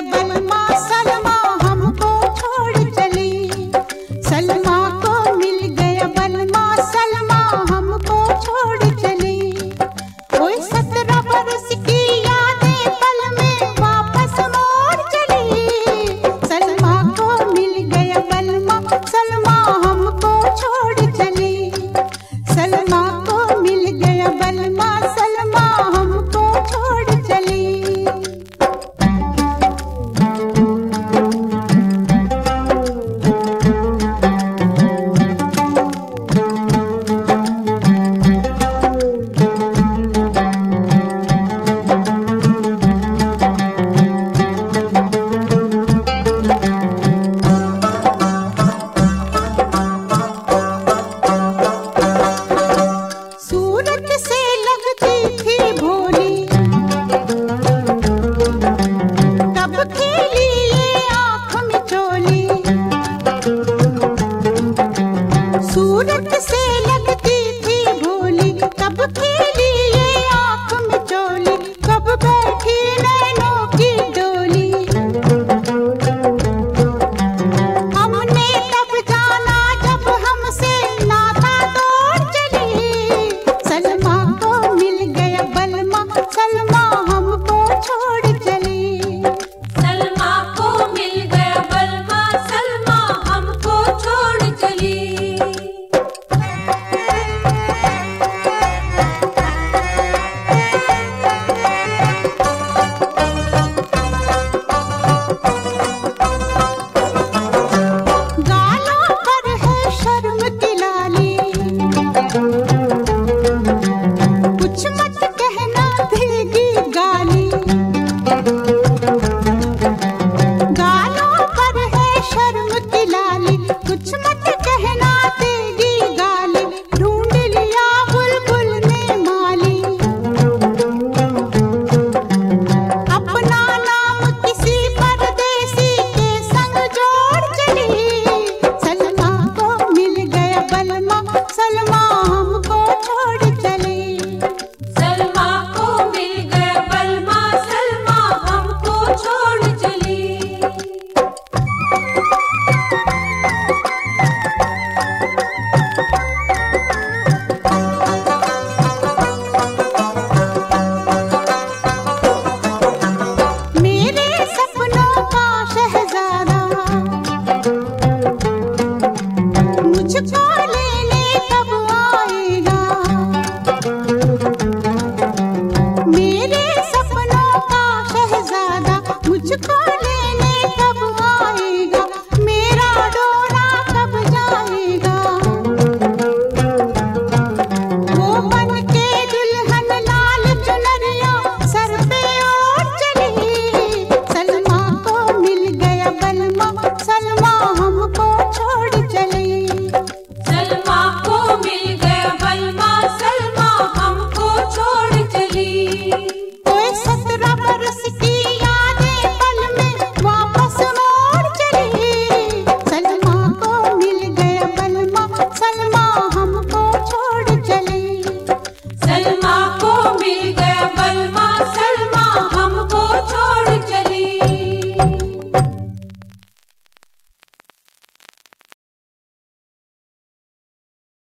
बन ದುಡ್ಡು ಸೇರಿ कुछ मत कहना, तेरी ढूंढ लिया बुलबुल ने माली। अपना नाम किसी परदेसी के संग जोड़ चली। सलमा को मिल गया बलमा, सलमा